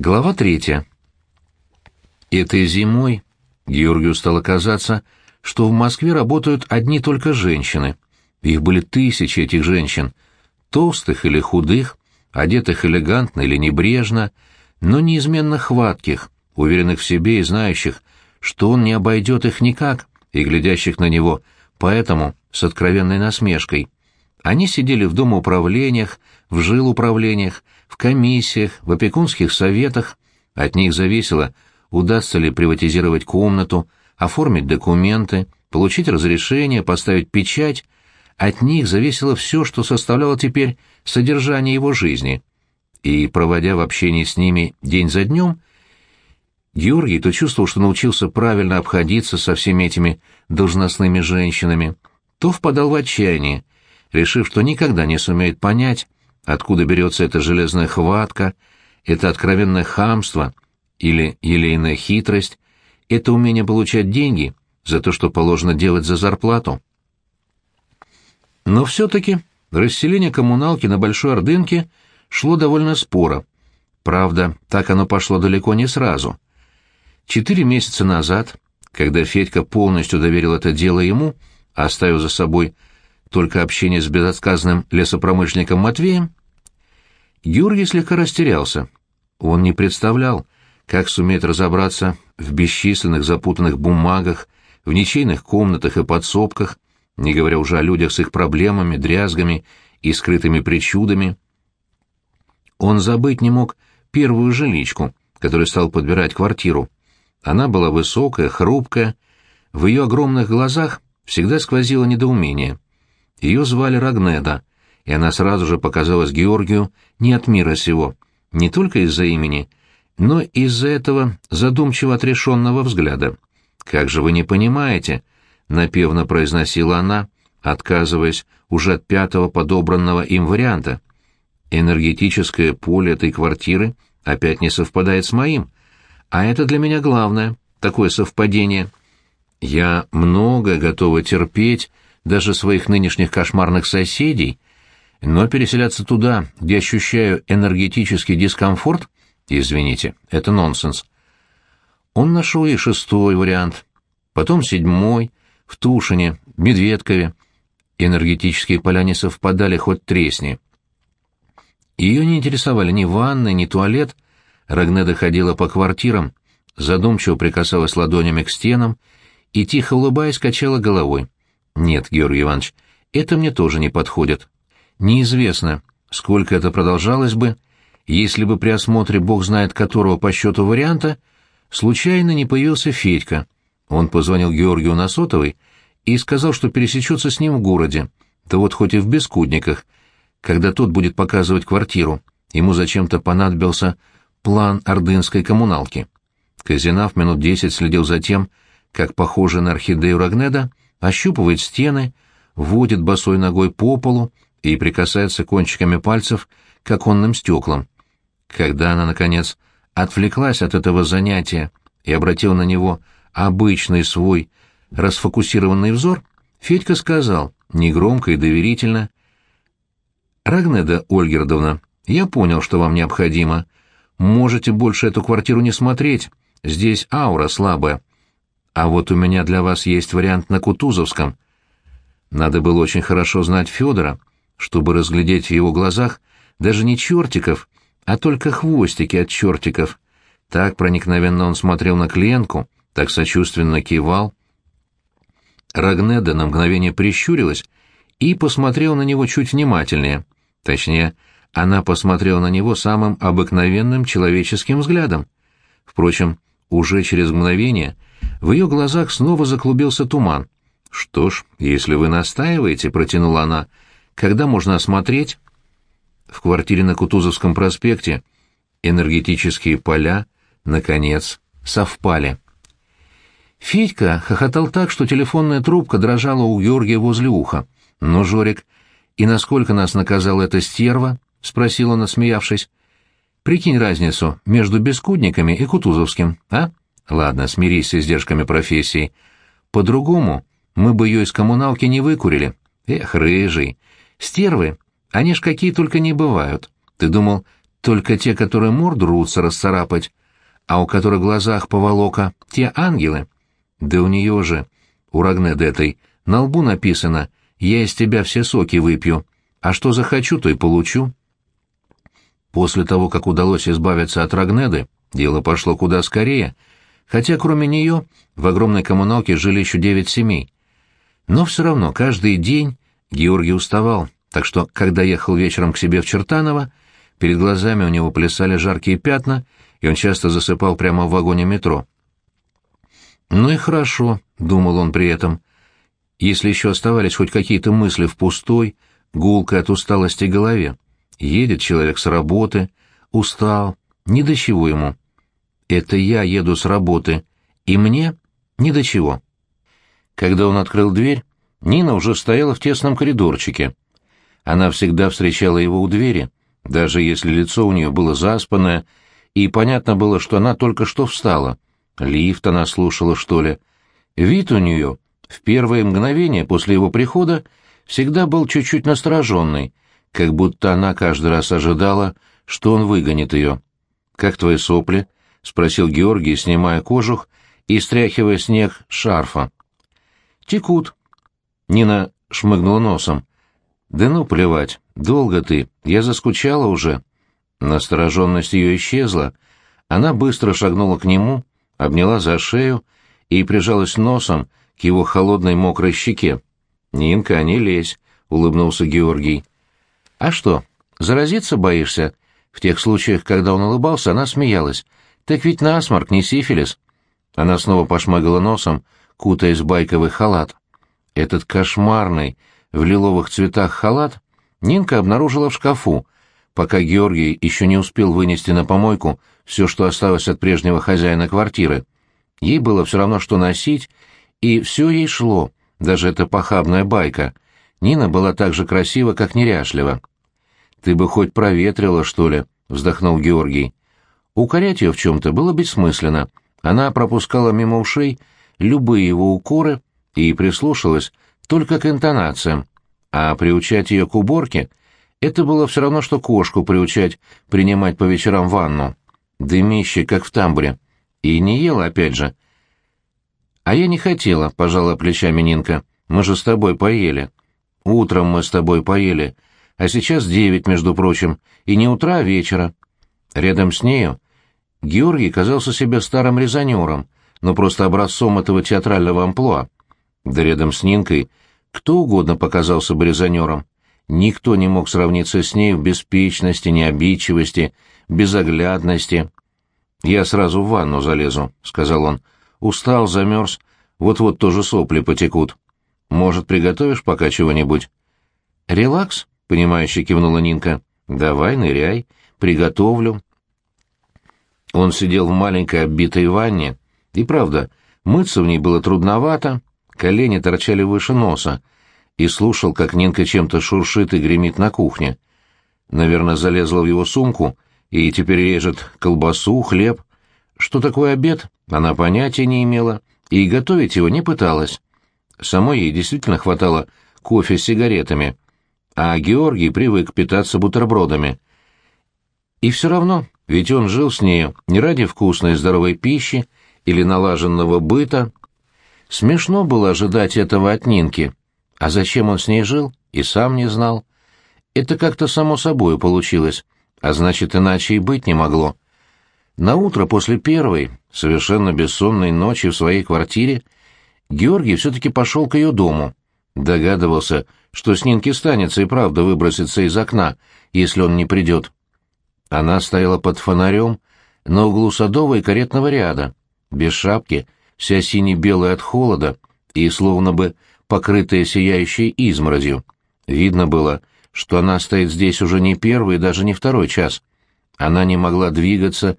Глава третья. Этой зимой Георгию стало казаться, что в Москве работают одни только женщины. Их были тысячи этих женщин, толстых или худых, одетых элегантно или небрежно, но неизменно хватких, уверенных в себе и знающих, что он не обойдет их никак, и глядящих на него, поэтому с откровенной насмешкой. Они сидели в домоуправлениях, в жилуправлениях, в комиссиях, в опекунских советах. От них зависело, удастся ли приватизировать комнату, оформить документы, получить разрешение, поставить печать. От них зависело все, что составляло теперь содержание его жизни. И, проводя в общении с ними день за днем, Георгий то чувствовал, что научился правильно обходиться со всеми этими должностными женщинами, то впадал в отчаяние, решив, что никогда не сумеет понять, Откуда берется эта железная хватка, это откровенное хамство или елейная хитрость, это умение получать деньги за то, что положено делать за зарплату? Но все-таки расселение коммуналки на Большой Ордынке шло довольно споро. Правда, так оно пошло далеко не сразу. Четыре месяца назад, когда Федька полностью доверил это дело ему, оставив за собой только общение с безотказным лесопромышленником Матвеем, Георгий слегка растерялся. Он не представлял, как сумеет разобраться в бесчисленных запутанных бумагах, в ничейных комнатах и подсобках, не говоря уже о людях с их проблемами, дрязгами и скрытыми причудами. Он забыть не мог первую жиличку, которой стал подбирать квартиру. Она была высокая, хрупкая, в ее огромных глазах всегда сквозило недоумение. Ее звали Рагнеда, и она сразу же показалась Георгию не от мира сего, не только из-за имени, но из-за этого задумчиво отрешенного взгляда. «Как же вы не понимаете?» — напевно произносила она, отказываясь уже от пятого подобранного им варианта. «Энергетическое поле этой квартиры опять не совпадает с моим, а это для меня главное, такое совпадение. Я многое готова терпеть, даже своих нынешних кошмарных соседей, но переселяться туда, где ощущаю энергетический дискомфорт, извините, это нонсенс. Он нашел и шестой вариант, потом седьмой, в Тушине, Медведкове. Энергетические поля не совпадали, хоть тресни. Ее не интересовали ни ванны, ни туалет. Рагнеда ходила по квартирам, задумчиво прикасалась ладонями к стенам и, тихо улыбаясь, качала головой. «Нет, Георгий Иванович, это мне тоже не подходит. Неизвестно, сколько это продолжалось бы, если бы при осмотре бог знает которого по счету варианта случайно не появился Федька. Он позвонил Георгию на сотовый и сказал, что пересечется с ним в городе, да вот хоть и в Бескудниках, когда тот будет показывать квартиру. Ему зачем-то понадобился план ордынской коммуналки. Казинав минут десять следил за тем, как похожий на орхидею Рагнеда ощупывает стены, водит босой ногой по полу, и прикасается кончиками пальцев к оконным стеклам. Когда она, наконец, отвлеклась от этого занятия и обратила на него обычный свой расфокусированный взор, Федька сказал, негромко и доверительно, «Рагнеда Ольгердовна, я понял, что вам необходимо. Можете больше эту квартиру не смотреть, здесь аура слабая. А вот у меня для вас есть вариант на Кутузовском». Надо было очень хорошо знать Федора, чтобы разглядеть в его глазах даже не чертиков, а только хвостики от чертиков. Так проникновенно он смотрел на клиентку, так сочувственно кивал. Рагнеда на мгновение прищурилась и посмотрела на него чуть внимательнее. Точнее, она посмотрела на него самым обыкновенным человеческим взглядом. Впрочем, уже через мгновение в ее глазах снова заклубился туман. «Что ж, если вы настаиваете», — протянула она, — когда можно осмотреть? В квартире на Кутузовском проспекте энергетические поля, наконец, совпали. Федька хохотал так, что телефонная трубка дрожала у Георгия возле уха. «Ну, Жорик, и насколько нас наказала эта стерва?» — спросил он, осмеявшись. «Прикинь разницу между Бескудниками и Кутузовским, а? Ладно, смирись с издержками профессии. По-другому мы бы ее из коммуналки не выкурили. Эх, рыжий, Стервы, они ж какие только не бывают. Ты думал, только те, которые морду рвутся расцарапать, а у которых в глазах поволока, те ангелы. Да у нее же, у Рагнеды этой, на лбу написано «Я из тебя все соки выпью, а что захочу, то и получу». После того, как удалось избавиться от Рагнеды, дело пошло куда скорее, хотя кроме нее в огромной коммуналке жили еще девять семей. Но все равно каждый день Георгий уставал, так что, когда ехал вечером к себе в Чертаново, перед глазами у него плясали жаркие пятна, и он часто засыпал прямо в вагоне метро. «Ну и хорошо», — думал он при этом, — «если еще оставались хоть какие-то мысли в пустой, гулкой от усталости голове. Едет человек с работы, устал, ни до чего ему. Это я еду с работы, и мне ни до чего». Когда он открыл дверь, Нина уже стояла в тесном коридорчике. Она всегда встречала его у двери, даже если лицо у нее было заспанное, и понятно было, что она только что встала. Лифт она слушала, что ли. Вид у нее в первые мгновения после его прихода всегда был чуть-чуть настороженный, как будто она каждый раз ожидала, что он выгонит ее. «Как твои сопли?» — спросил Георгий, снимая кожух и стряхивая снег шарфа. «Текут», Нина шмыгнула носом. «Да ну, плевать, долго ты, я заскучала уже». Настороженность ее исчезла. Она быстро шагнула к нему, обняла за шею и прижалась носом к его холодной мокрой щеке. «Нинка, не лезь», — улыбнулся Георгий. «А что, заразиться боишься?» В тех случаях, когда он улыбался, она смеялась. «Так ведь насморк, не сифилис». Она снова пошмыгала носом, кутаясь байковый халат. Этот кошмарный, в лиловых цветах халат Нинка обнаружила в шкафу, пока Георгий еще не успел вынести на помойку все, что осталось от прежнего хозяина квартиры. Ей было все равно, что носить, и все ей шло, даже эта похабная байка. Нина была так же красива, как неряшлива. «Ты бы хоть проветрила, что ли?» — вздохнул Георгий. Укорять ее в чем-то было бессмысленно. Она пропускала мимо ушей любые его укоры и прислушалась только к интонациям, а приучать ее к уборке — это было все равно, что кошку приучать принимать по вечерам ванну. Дымище, как в тамбуре. И не ела, опять же. «А я не хотела», — пожала плечами Нинка. «Мы же с тобой поели». «Утром мы с тобой поели, а сейчас девять, между прочим, и не утра, а вечера». Рядом с нею Георгий казался себе старым резонером, но просто образцом этого театрального амплуа. Да рядом с Нинкой кто угодно показался бы резонером. Никто не мог сравниться с ней в беспечности, необидчивости, безоглядности. «Я сразу в ванну залезу», — сказал он. «Устал, замерз, вот-вот тоже сопли потекут. Может, приготовишь пока чего-нибудь?» «Релакс?» — понимающе кивнула Нинка. «Давай, ныряй, приготовлю». Он сидел в маленькой оббитой ванне, и правда, мыться в ней было трудновато, колени торчали выше носа, и слушал, как Нинка чем-то шуршит и гремит на кухне. Наверное, залезла в его сумку и теперь режет колбасу, хлеб. Что такое обед, она понятия не имела и готовить его не пыталась. Самой ей действительно хватало кофе с сигаретами, а Георгий привык питаться бутербродами. И все равно, ведь он жил с нею не ради вкусной здоровой пищи или налаженного быта, Смешно было ожидать этого от Нинки. А зачем он с ней жил, и сам не знал. Это как-то само собой получилось, а значит, иначе и быть не могло. На утро после первой, совершенно бессонной ночи в своей квартире, Георгий все-таки пошел к ее дому. Догадывался, что с Нинки станется и правда выброситься из окна, если он не придет. Она стояла под фонарем на углу садового и каретного ряда, без шапки, вся сине-белая от холода и словно бы покрытая сияющей изморозью. Видно было, что она стоит здесь уже не первый и даже не второй час. Она не могла двигаться,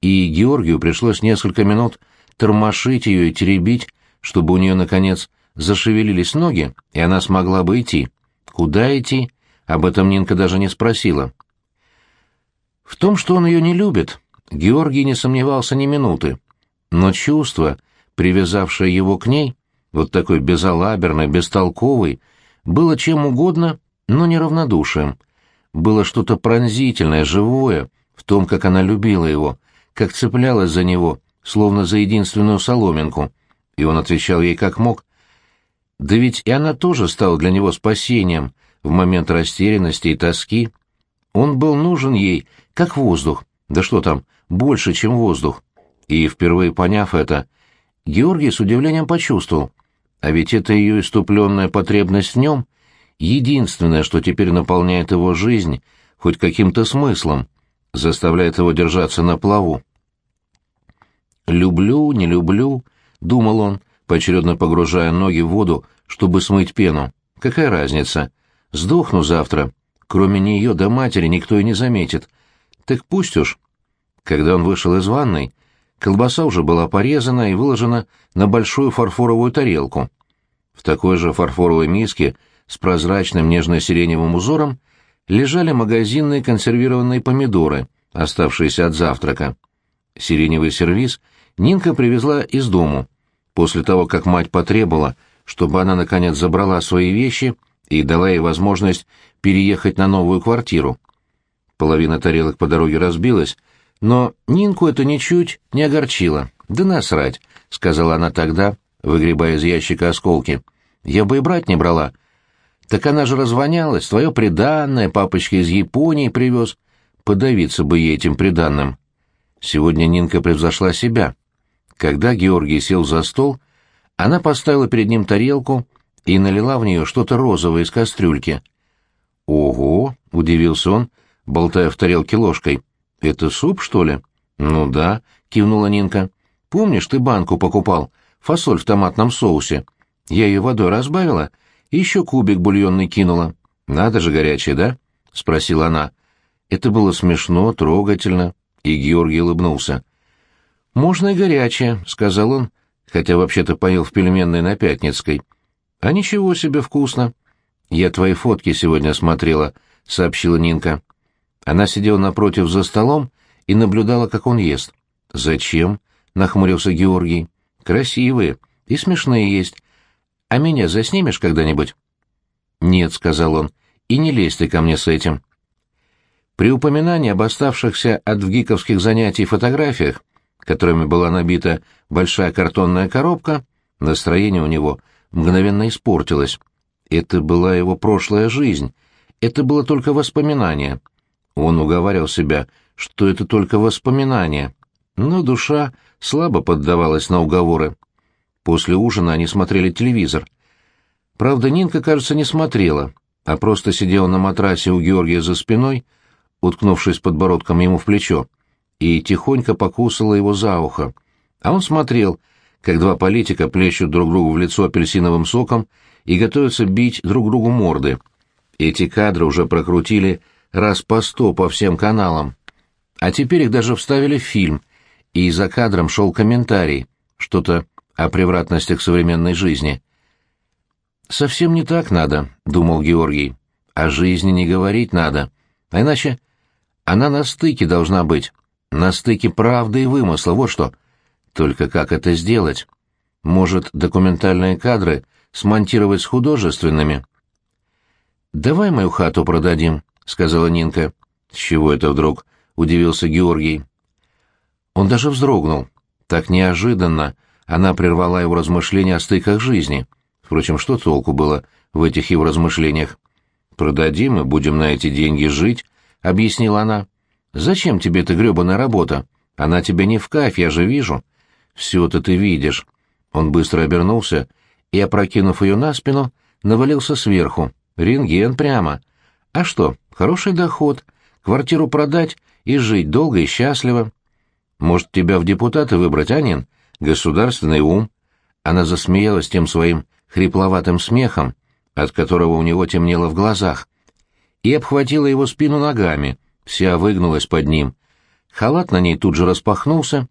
и Георгию пришлось несколько минут тормошить ее и теребить, чтобы у нее, наконец, зашевелились ноги, и она смогла бы идти. Куда идти? Об этом Нинка даже не спросила. В том, что он ее не любит, Георгий не сомневался ни минуты. Но чувство, привязавшее его к ней, вот такой безалаберный, бестолковый, было чем угодно, но не равнодушием. Было что-то пронзительное, живое, в том, как она любила его, как цеплялась за него, словно за единственную соломинку, и он отвечал ей как мог. Да ведь и она тоже стала для него спасением в момент растерянности и тоски. Он был нужен ей, как воздух, да что там, больше, чем воздух. И, впервые поняв это, Георгий с удивлением почувствовал, а ведь это ее иступленная потребность в нем, единственное, что теперь наполняет его жизнь хоть каким-то смыслом, заставляет его держаться на плаву. «Люблю, не люблю», — думал он, поочередно погружая ноги в воду, чтобы смыть пену. «Какая разница? Сдохну завтра. Кроме нее до матери никто и не заметит. Так пусть уж». Когда он вышел из ванной, колбаса уже была порезана и выложена на большую фарфоровую тарелку. В такой же фарфоровой миске с прозрачным нежно-сиреневым узором лежали магазинные консервированные помидоры, оставшиеся от завтрака. Сиреневый сервиз Нинка привезла из дому, после того, как мать потребовала, чтобы она, наконец, забрала свои вещи и дала ей возможность переехать на новую квартиру. Половина тарелок по дороге разбилась, но Нинку это ничуть не огорчило. «Да насрать», — сказала она тогда, выгребая из ящика осколки. «Я бы и брать не брала. Так она же развонялась, твое приданное, папочка из Японии привез. Подавиться бы ей этим приданным». Сегодня Нинка превзошла себя. Когда Георгий сел за стол, она поставила перед ним тарелку и налила в нее что-то розовое из кастрюльки. «Ого!» — удивился он, болтая в тарелке ложкой. «Это суп, что ли?» «Ну да», — кивнула Нинка. «Помнишь, ты банку покупал? Фасоль в томатном соусе. Я ее водой разбавила и еще кубик бульонный кинула. Надо же горячее, да?» — спросила она. Это было смешно, трогательно, и Георгий улыбнулся. «Можно и горячее», — сказал он, хотя вообще-то поел в пельменной на Пятницкой. «А ничего себе вкусно». «Я твои фотки сегодня смотрела», — сообщила Нинка. Она сидела напротив за столом и наблюдала, как он ест. «Зачем?» — нахмурился Георгий. «Красивые и смешные есть. А меня заснимешь когда-нибудь?» «Нет», — сказал он, — «и не лезь ты ко мне с этим». При упоминании об оставшихся от вгиковских занятий фотографиях, которыми была набита большая картонная коробка, настроение у него мгновенно испортилось. Это была его прошлая жизнь, это было только воспоминание. Он уговаривал себя, что это только воспоминания, но душа слабо поддавалась на уговоры. После ужина они смотрели телевизор. Правда, Нинка, кажется, не смотрела, а просто сидела на матрасе у Георгия за спиной, уткнувшись подбородком ему в плечо, и тихонько покусала его за ухо. А он смотрел, как два политика плещут друг другу в лицо апельсиновым соком и готовятся бить друг другу морды. Эти кадры уже прокрутили раз по сто по всем каналам. А теперь их даже вставили в фильм, и за кадром шел комментарий, что-то о превратностях современной жизни. «Совсем не так надо», — думал Георгий. «О жизни не говорить надо, а иначе она на стыке должна быть, на стыке правды и вымысла, вот что. Только как это сделать? Может, документальные кадры смонтировать с художественными?» «Давай мою хату продадим», — сказала Нинка. «С чего это вдруг?» — удивился Георгий. Он даже вздрогнул. Так неожиданно она прервала его размышления о стыках жизни. Впрочем, что толку было в этих его размышлениях? «Продадим и будем на эти деньги жить», — объяснила она. «Зачем тебе эта гребаная работа? Она тебе не в кайф, я же вижу». «Все-то ты видишь». Он быстро обернулся и, опрокинув ее на спину, навалился сверху. «Рентген прямо. А что, хороший доход. Квартиру продать и жить долго и счастливо. Может, тебя в депутаты выбрать, Анин? Государственный ум. Она засмеялась тем своим хрипловатым смехом, от которого у него темнело в глазах, и обхватила его спину ногами, вся выгнулась под ним. Халат на ней тут же распахнулся.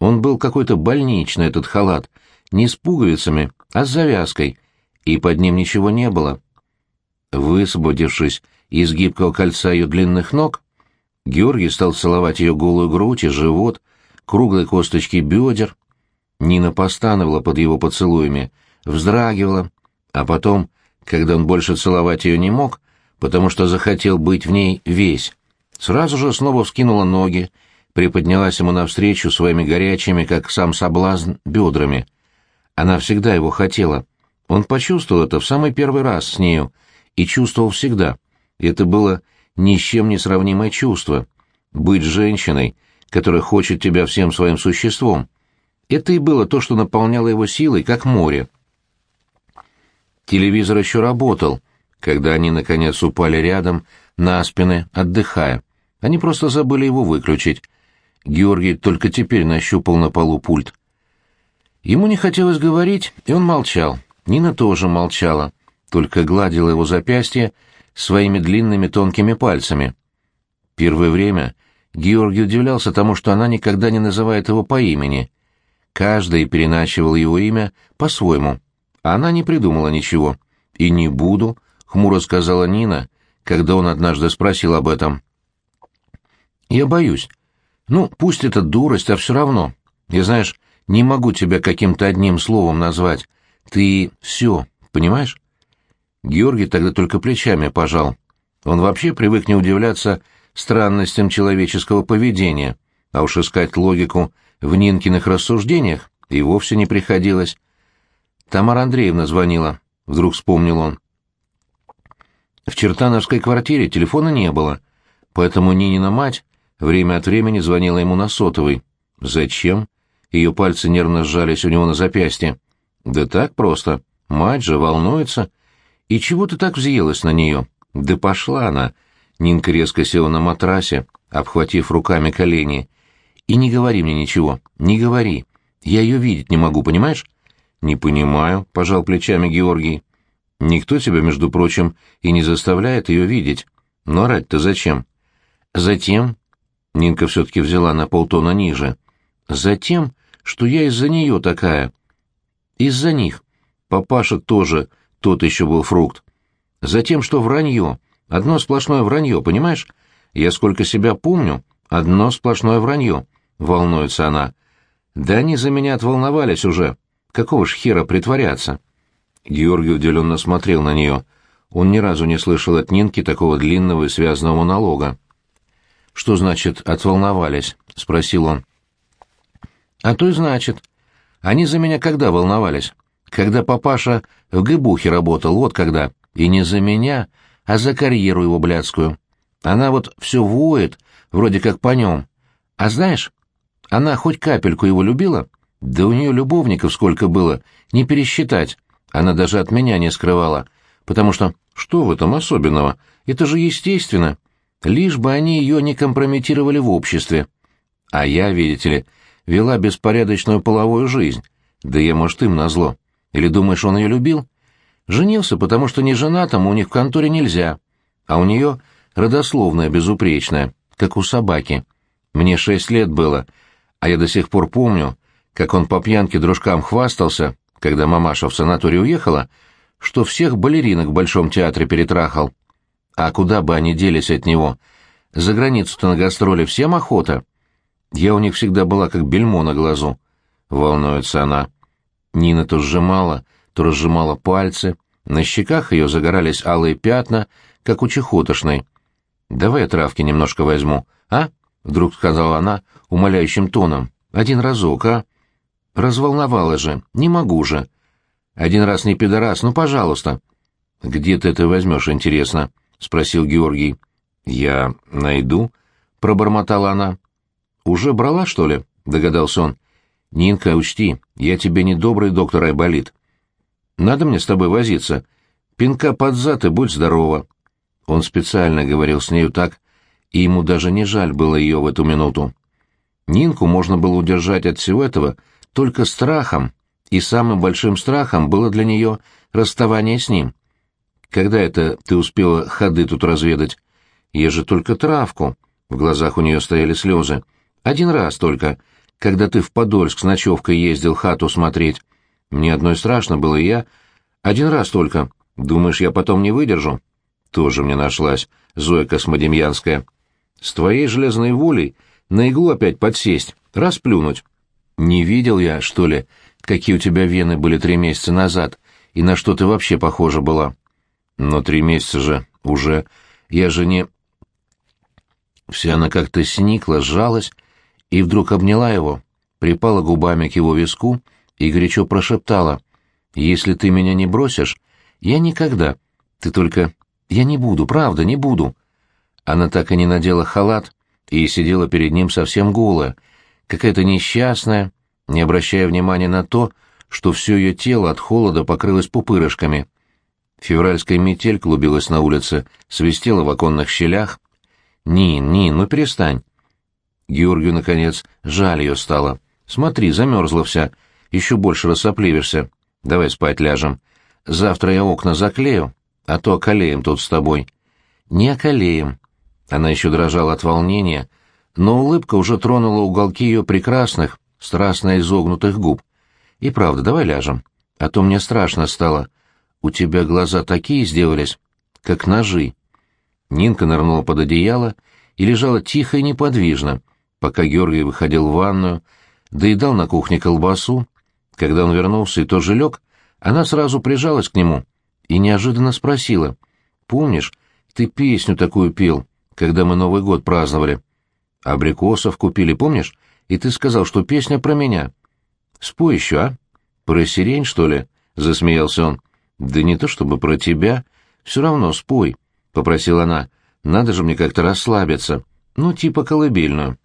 Он был какой-то больничный, этот халат, не с пуговицами, а с завязкой, и под ним ничего не было. Высвободившись из гибкого кольца ее длинных ног, Георгий стал целовать ее голую грудь и живот, круглые косточки бедер. Нина постановала под его поцелуями, вздрагивала, а потом, когда он больше целовать ее не мог, потому что захотел быть в ней весь, сразу же снова вскинула ноги, приподнялась ему навстречу своими горячими, как сам соблазн, бедрами. Она всегда его хотела. Он почувствовал это в самый первый раз с нею и чувствовал всегда. Это было ни с чем не сравнимое чувство. Быть женщиной, которая хочет тебя всем своим существом. Это и было то, что наполняло его силой, как море. Телевизор еще работал, когда они, наконец, упали рядом, на спины, отдыхая. Они просто забыли его выключить. Георгий только теперь нащупал на полу пульт. Ему не хотелось говорить, и он молчал. Нина тоже молчала, только гладила его запястье своими длинными тонкими пальцами. Первое время Георгий удивлялся тому, что она никогда не называет его по имени. Каждый переначивал его имя по-своему — а она не придумала ничего. «И не буду», — хмуро сказала Нина, когда он однажды спросил об этом. «Я боюсь. Ну, пусть это дурость, а все равно. Я, знаешь, не могу тебя каким-то одним словом назвать. Ты все, понимаешь?» Георгий тогда только плечами пожал. Он вообще привык не удивляться странностям человеческого поведения, а уж искать логику в Нинкиных рассуждениях и вовсе не приходилось. Тамара Андреевна звонила, вдруг вспомнил он. В Чертановской квартире телефона не было, поэтому Нинина мать время от времени звонила ему на сотовый. Зачем? Ее пальцы нервно сжались у него на запястье. Да так просто. Мать же волнуется. И чего ты так взъелась на нее? Да пошла она. Нинка резко села на матрасе, обхватив руками колени. И не говори мне ничего, не говори. Я ее видеть не могу, понимаешь? «Не понимаю», — пожал плечами Георгий. «Никто тебя, между прочим, и не заставляет ее видеть. Но орать-то зачем?» «Затем...» — Нинка все-таки взяла на полтона ниже. «Затем, что я из-за нее такая. Из-за них. Папаша тоже тот еще был фрукт. Затем, что вранье. Одно сплошное вранье, понимаешь? Я сколько себя помню, одно сплошное вранье. Волнуется она. Да они за меня отволновались уже. Какого ж хера притворяться? Георгий удивленно смотрел на нее. Он ни разу не слышал от Нинки такого длинного и связанного монолога. «Что значит «отволновались»?» — спросил он. «А то и значит. Они за меня когда волновались? Когда папаша в Гыбухе работал, вот когда. И не за меня, а за карьеру его блядскую. Она вот все воет, вроде как по нем. А знаешь, она хоть капельку его любила?» Да у нее любовников сколько было, не пересчитать. Она даже от меня не скрывала. Потому что, что в этом особенного? Это же естественно. Лишь бы они ее не компрометировали в обществе. А я, видите ли, вела беспорядочную половую жизнь. Да я, может, им назло. Или думаешь, он ее любил? Женился, потому что не женатому у них в конторе нельзя. А у нее родословная безупречная, как у собаки. Мне шесть лет было, а я до сих пор помню, как он по пьянке дружкам хвастался, когда мамаша в санаторий уехала, что всех балеринок в Большом театре перетрахал. А куда бы они делись от него? За границу-то на гастроли всем охота. Я у них всегда была как бельмо на глазу. Волнуется она. Нина то сжимала, то разжимала пальцы. На щеках ее загорались алые пятна, как у чехотошной. «Давай я травки немножко возьму, а?» — вдруг сказала она умоляющим тоном. «Один разок, а?» Разволновала же, не могу же. Один раз не пидорас, ну, пожалуйста. Где ты это возьмешь, интересно? — спросил Георгий. Я найду, — пробормотала она. Уже брала, что ли? — догадался он. Нинка, учти, я тебе не добрый доктор Айболит. Надо мне с тобой возиться. Пинка под зад и будь здорова. Он специально говорил с нею так, и ему даже не жаль было ее в эту минуту. Нинку можно было удержать от всего этого — только страхом, и самым большим страхом было для нее расставание с ним. Когда это ты успела ходы тут разведать? Я же только травку. В глазах у нее стояли слезы. Один раз только, когда ты в Подольск с ночевкой ездил хату смотреть. Мне одной страшно было, и я... Один раз только. Думаешь, я потом не выдержу? Тоже мне нашлась, Зоя Космодемьянская. С твоей железной волей на иглу опять подсесть, расплюнуть. Не видел я, что ли, какие у тебя вены были три месяца назад, и на что ты вообще похожа была? Но три месяца же уже. Я же не... Вся она как-то сникла, сжалась и вдруг обняла его, припала губами к его виску и горячо прошептала. «Если ты меня не бросишь, я никогда. Ты только... Я не буду, правда, не буду». Она так и не надела халат и сидела перед ним совсем голая, какая-то несчастная, не обращая внимания на то, что все ее тело от холода покрылось пупырышками. Февральская метель клубилась на улице, свистела в оконных щелях. «Нин, Нин, ну перестань!» Георгию, наконец, жаль ее стало. «Смотри, замерзла вся, еще больше рассопливишься. Давай спать ляжем. Завтра я окна заклею, а то околеем тут с тобой». «Не околеем». Она еще дрожала от волнения, но улыбка уже тронула уголки ее прекрасных, страстно изогнутых губ. «И правда, давай ляжем, а то мне страшно стало. У тебя глаза такие сделались, как ножи». Нинка нырнула под одеяло и лежала тихо и неподвижно, пока Георгий выходил в ванную, доедал на кухне колбасу. Когда он вернулся и тоже лег, она сразу прижалась к нему и неожиданно спросила. «Помнишь, ты песню такую пел, когда мы Новый год праздновали? Абрикосов купили, помнишь? И ты сказал, что песня про меня. Спой еще, а? Про сирень, что ли?» — засмеялся он. «Да не то чтобы про тебя. Все равно спой», — попросила она. «Надо же мне как-то расслабиться. Ну, типа колыбельную».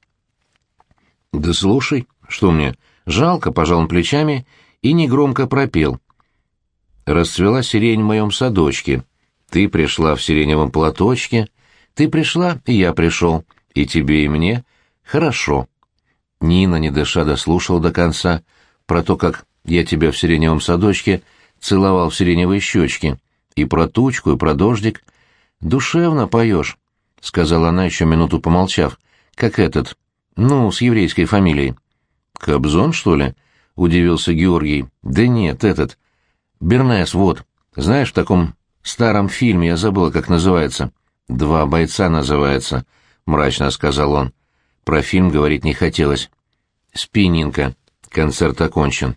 «Да слушай, что мне, жалко», — пожал он плечами и негромко пропел. «Расцвела сирень в моем садочке. Ты пришла в сиреневом платочке. Ты пришла, и я пришел. И тебе, и мне. Хорошо». Нина, не дыша, дослушала до конца про то, как я тебя в сиреневом садочке целовал в сиреневые щечки, и про тучку, и про дождик. Душевно поешь, — сказала она, еще минуту помолчав, — как этот, ну, с еврейской фамилией. Кобзон, что ли? — удивился Георгий. Да нет, этот. Бернес, вот. Знаешь, в таком старом фильме, я забыла, как называется. «Два бойца» называется, — мрачно сказал он. Про фильм говорить не хотелось. «Спи, Нинка. Концерт окончен».